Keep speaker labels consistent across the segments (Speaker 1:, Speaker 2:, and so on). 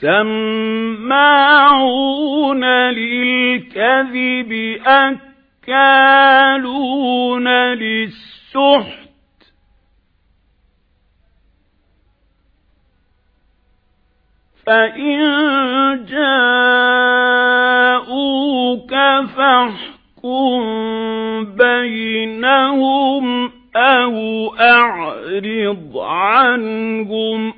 Speaker 1: سَمَّاعُونَ لِلْكَذِبِ أَكَّالُونَ لِلسُّحْتِ. فَإِن جَاءُوكَ فَاحْكُم بَيْنَهُمْ أَوْ أَعْرِضْ عَنْهُمْ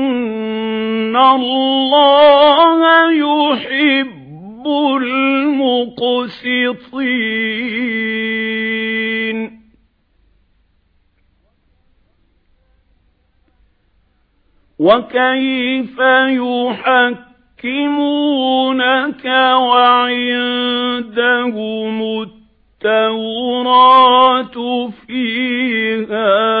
Speaker 1: اللَّهَ يُحِبُّ الْمُقْسِطِينَ وَكَيْفَ يُحَكِّمُونَكَ وَعِندَهُمُ التَّوْرَاةُ فِيهَا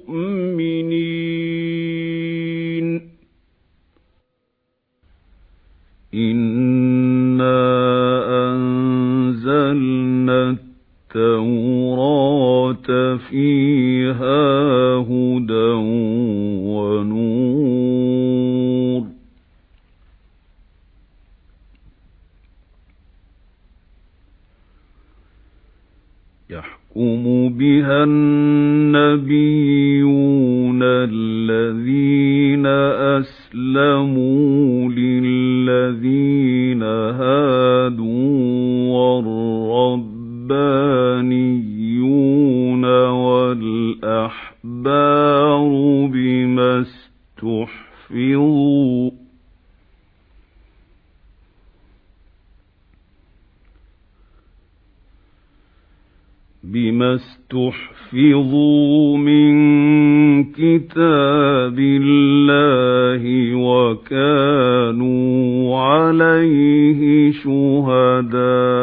Speaker 1: فِيهَا هُدًى وَنُورٌ يَحْكُمُ بِهَا النَّبِيُّونَ الَّذِينَ أَسْلَمُوا وَالْأَحْبَارُ بِمَا اسْتُحْفِظُوا. بِمَا اسْتُحْفِظُوا مِنْ كِتَابِ اللَّهِ وَكَانُوا عَلَيْهِ شُهَدَاءَ.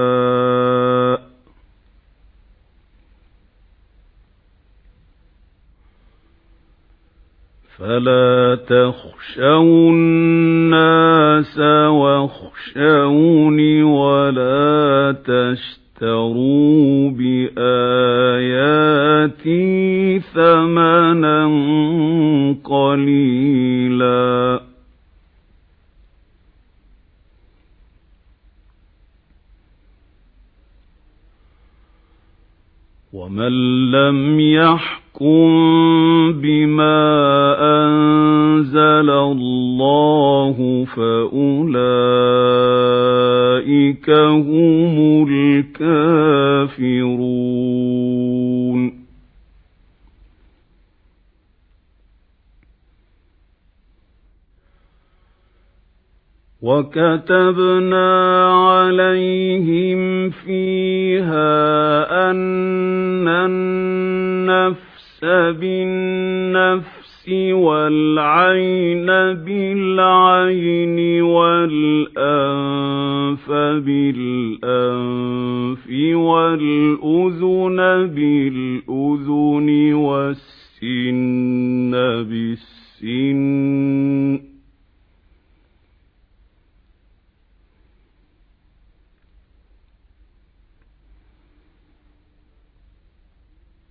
Speaker 1: فَلَا تَخْشَوُا النَّاسَ وَاخْشَوْنِ وَلَا تَشْتَرُوا بِآيَاتِي ثَمَنًا قَلِيلًا. وَمَن لَّمْ يَحْكُم بِمَا أَنزَلَ اللَّهُ فَأُولَئِكَ هُمُ الْكَافِرُونَ. وَكَتَبْنَا عَلَيْهِمْ فِيهَا أَنَّ النَّفْسَ بِالنَّفْسِ وَالْعَيْنَ بِالْعَيْنِ وَالْأَنفَ بِالْأَنفِ وَالْأُذُنَ بِالْأُذُنِ وَالسِّنَّ بِالسِّنِّ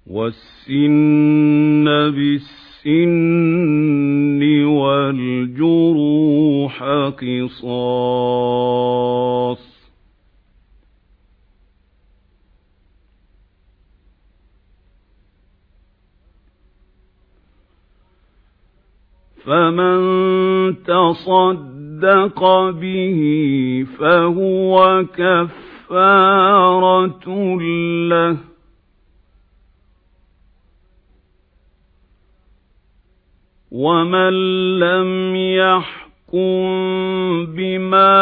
Speaker 1: وَالسِّنَّ بِالسِّنِّ السِّنِّ وَالْجُرُوحِ قِصَاصٌ. فَمَن تَصَدَّقَ بِهِ فَهُوَ كَفَّارَةٌ لَّهُ. ومن لم يحكم بما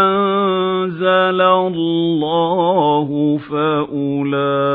Speaker 1: أنزل الله فأولئك